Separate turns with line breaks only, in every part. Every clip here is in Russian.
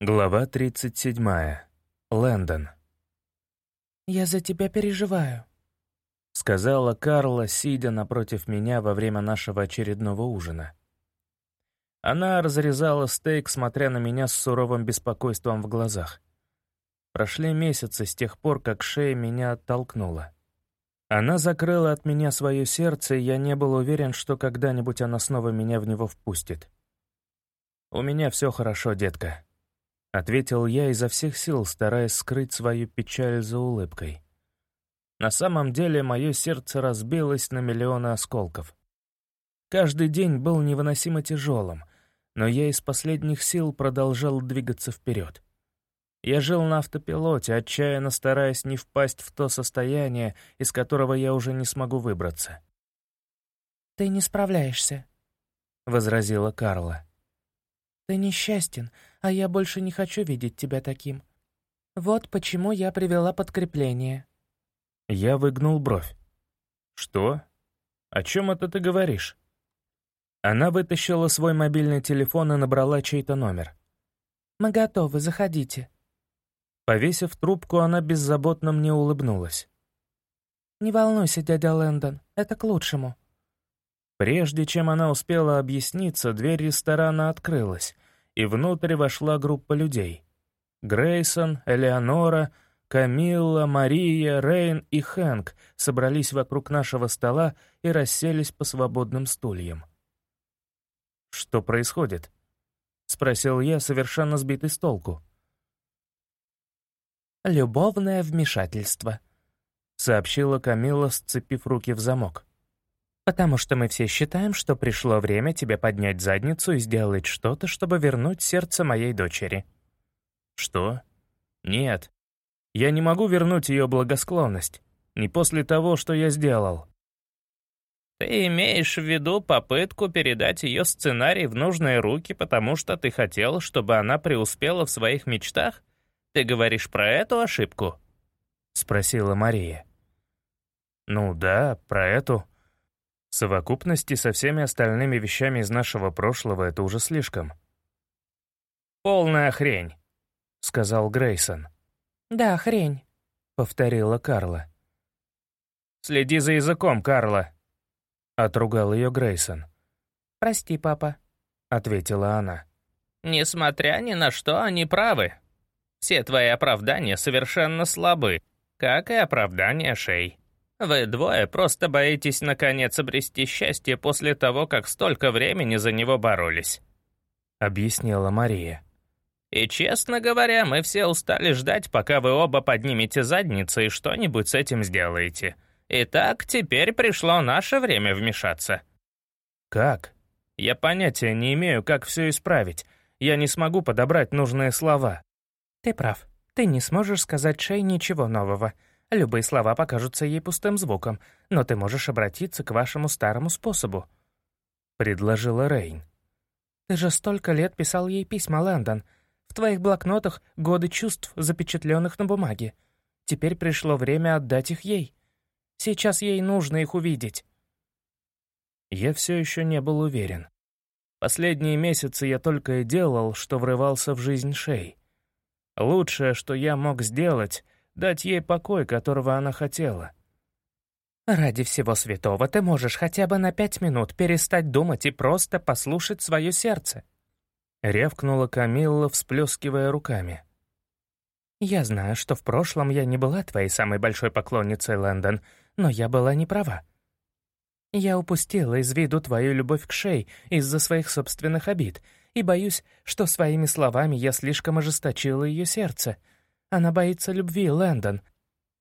Глава 37. Лэндон.
«Я за тебя переживаю», —
сказала Карла, сидя напротив меня во время нашего очередного ужина. Она разрезала стейк, смотря на меня с суровым беспокойством в глазах. Прошли месяцы с тех пор, как шея меня оттолкнула. Она закрыла от меня свое сердце, и я не был уверен, что когда-нибудь она снова меня в него впустит. «У меня все хорошо, детка», — ответил я изо всех сил, стараясь скрыть свою печаль за улыбкой. На самом деле мое сердце разбилось на миллионы осколков. Каждый день был невыносимо тяжелым, но я из последних сил продолжал двигаться вперед. Я жил на автопилоте, отчаянно стараясь не впасть в то состояние, из которого я уже не смогу выбраться.
«Ты не справляешься», — возразила Карла. «Ты несчастен, а я больше не хочу видеть тебя таким. Вот почему я привела подкрепление».
Я выгнул бровь. «Что? О чем это ты говоришь?» Она вытащила свой мобильный телефон и набрала чей-то номер.
«Мы готовы, заходите».
Повесив трубку, она беззаботно мне улыбнулась.
«Не волнуйся, дядя Лэндон, это к лучшему».
Прежде чем она успела объясниться, дверь ресторана открылась, и внутрь вошла группа людей. Грейсон, Элеонора, Камилла, Мария, Рейн и Хэнк собрались вокруг нашего стола и расселись по свободным стульям. «Что происходит?» — спросил я, совершенно сбитый с толку.
«Любовное вмешательство», — сообщила Камилла, сцепив руки в замок потому что мы все считаем, что пришло время тебе поднять задницу и сделать что-то, чтобы вернуть сердце моей дочери».
«Что? Нет. Я не могу вернуть ее благосклонность. Не после того, что я сделал».
«Ты имеешь в виду попытку передать ее сценарий в нужные руки, потому что ты хотел, чтобы она преуспела в своих мечтах? Ты говоришь про эту ошибку?»
— спросила Мария. «Ну да, про эту. В совокупности со всеми остальными вещами из нашего прошлого это уже слишком.
«Полная хрень», —
сказал Грейсон.
«Да, хрень», — повторила Карла.
«Следи за языком, Карла», —
отругал ее Грейсон.
«Прости, папа», —
ответила она.
«Несмотря ни на что, они правы. Все твои оправдания совершенно слабы, как и оправдания Шей». Вы двое просто боитесь наконец обрести счастье после того, как столько времени за него боролись», —
объяснила Мария.
«И, честно говоря, мы все устали ждать, пока вы оба поднимете задницы и что-нибудь с этим сделаете. Итак, теперь пришло наше время вмешаться».
«Как? Я понятия не имею, как все исправить. Я не смогу подобрать нужные слова».
«Ты прав. Ты не сможешь сказать Шей ничего нового. Любые слова покажутся ей пустым звуком, но ты можешь обратиться к вашему старому способу», — предложила Рейн. «Ты же столько лет писал ей письма, Лэндон. В твоих блокнотах годы чувств, запечатленных на бумаге. Теперь пришло время отдать их ей. Сейчас ей нужно их увидеть».
Я все еще не был уверен. Последние месяцы я только и делал, что врывался в жизнь Шей. Лучшее, что я мог сделать — дать ей покой, которого она хотела.
«Ради всего святого ты можешь хотя бы на пять минут перестать думать и просто послушать свое сердце», —
рявкнула Камилла, всплескивая руками.
«Я знаю, что в прошлом я не была твоей самой большой поклонницей, Лэндон, но я была не права. Я упустила из виду твою любовь к Шей из-за своих собственных обид, и боюсь, что своими словами я слишком ожесточила ее сердце, она боится любви, Лэндон.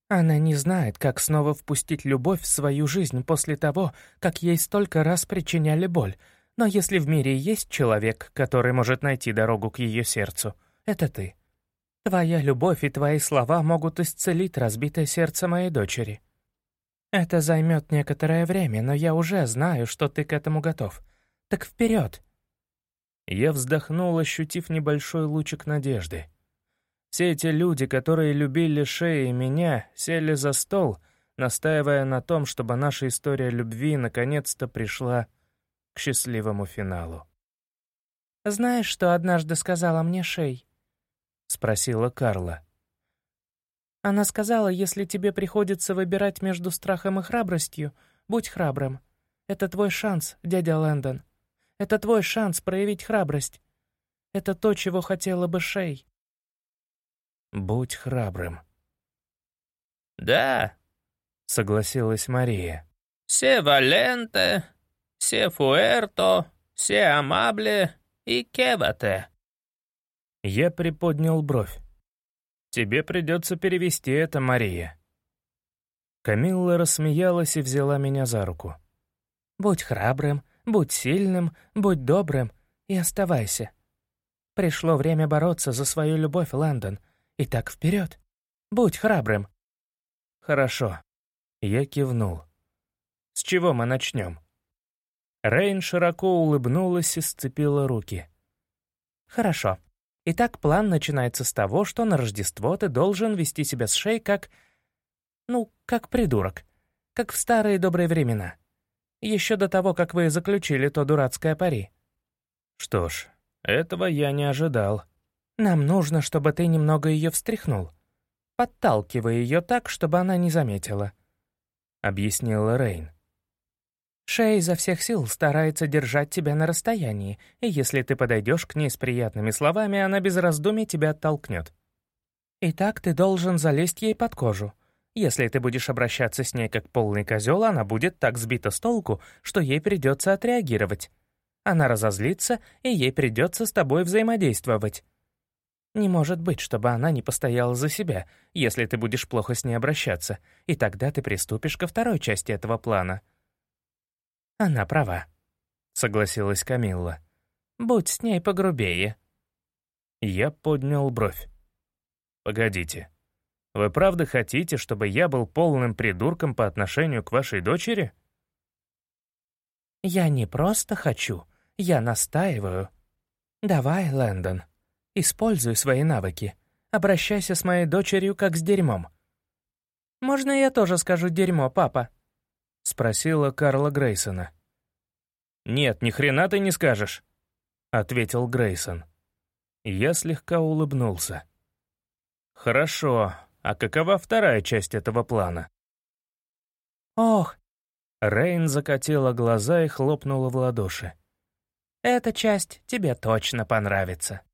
Она не знает, как снова впустить любовь в свою жизнь после того, как ей столько раз причиняли боль. Но если в мире есть человек, который может найти дорогу к ее сердцу, это ты. Твоя любовь и твои слова могут исцелить разбитое сердце моей дочери. Это займет некоторое время, но я уже знаю, что ты к этому готов. Так вперед!»
Я вздохнул, ощутив небольшой лучик надежды. Все эти люди, которые любили Шеи и меня, сели за стол, настаивая на том, чтобы наша история любви наконец-то пришла к счастливому финалу.
«Знаешь, что однажды сказала мне Шей?»
— спросила Карла.
Она сказала, если тебе приходится выбирать между страхом и храбростью, будь храбрым. Это твой шанс, дядя Лэндон. Это твой шанс проявить храбрость. Это то, чего хотела бы Шей.
Будь храбрым.
Да,
согласилась Мария.
«Се валенте, се фуэрто, се амабле и кевате».
Я приподнял бровь. «Тебе придется перевести это, Мария». Камилла рассмеялась и взяла меня за руку.
«Будь храбрым, будь сильным, будь добрым и оставайся. Пришло время бороться за свою любовь, Лэндон. И так вперед. Будь храбрым».
«Хорошо». Я кивнул. «С чего мы начнем?» Рейн широко улыбнулась и сцепила руки.
«Хорошо. Итак, план начинается с того, что на Рождество ты должен вести себя с Шей как... Ну, как придурок. Как в старые добрые времена. Еще до того, как вы заключили то дурацкое пари».
«Что ж, этого я не ожидал».
«Нам нужно, чтобы ты немного ее встряхнул подталкивая ее так, чтобы она не заметила», — объяснила Рейн. «Шея изо всех сил старается держать тебя на расстоянии, и если ты подойдешь к ней с приятными словами, она без раздумий тебя оттолкнет. Итак, ты должен залезть ей под кожу. Если ты будешь обращаться с ней как полный козел, она будет так сбита с толку, что ей придется отреагировать. Она разозлится, и ей придется с тобой взаимодействовать. Не может быть, чтобы она не постояла за себя, если ты будешь плохо с ней обращаться, и тогда ты приступишь ко второй части этого плана. Она права, — согласилась Камилла. Будь с ней погрубее.
Я поднял бровь. Погодите. Вы правда хотите, чтобы я был полным придурком по отношению к вашей дочери?
Я не просто хочу, я настаиваю. Давай, Лэндон, Используй свои навыки. Обращайся с моей дочерью как с дерьмом». «Можно я тоже скажу дерьмо, папа?»
— спросила Карла Грейсона. «Нет, ни хрена ты не скажешь», — ответил Грейсон. Я слегка улыбнулся. «Хорошо, а какова вторая часть этого плана?»
«Ох!»
Рейн закатила глаза и хлопнула в ладоши.
«Эта часть тебе точно понравится».